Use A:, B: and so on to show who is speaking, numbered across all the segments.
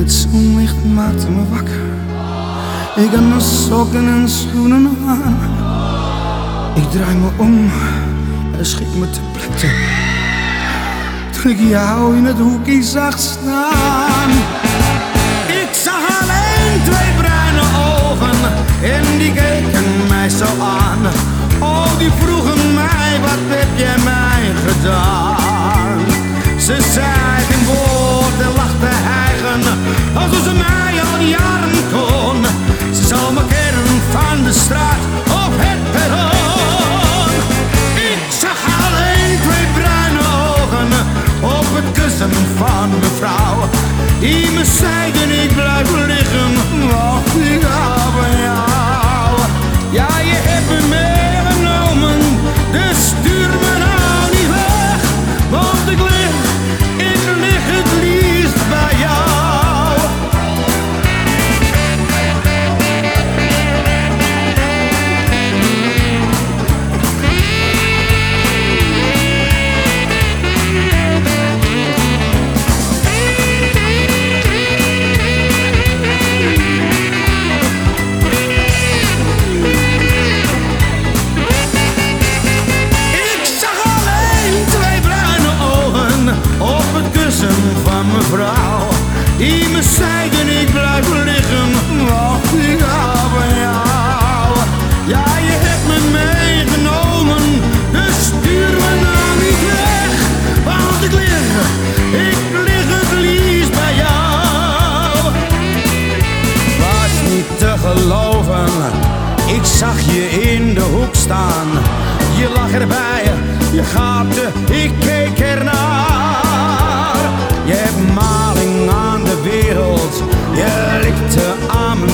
A: Het zonlicht maakte me wakker. Ik had mijn sokken en schoenen aan. Ik draai me om en schik me te pletten. Toen ik jou in het hoekje zag staan. Ik zag alleen twee bruine kussen van mevrouw. Die me zeiden ik blijf liggen, kussen van mevrouw. Die me zeiden ik blijf liggen, want ik hou van jou. Ja, je hebt me meegenomen, dus stuur me nou niet weg. Want ik lig, ik lig het liefst bij jou. Was niet te geloven, ik zag je in de hoek staan. Je lag erbij, je gaapte, ik keek ernaar.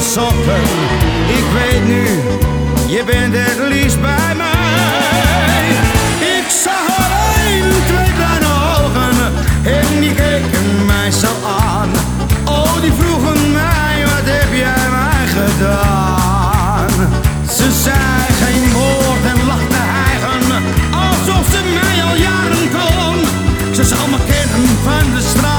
A: Ik weet nu, je bent het liefst bij mij. Ik zag alleen twee kleine ogen en die keken mij zo aan. Oh, die vroegen mij, wat heb jij mij gedaan? Ze zei geen woord en lachte hijgen, alsof ze mij al jaren kon. Ze zal me kennen van de straat.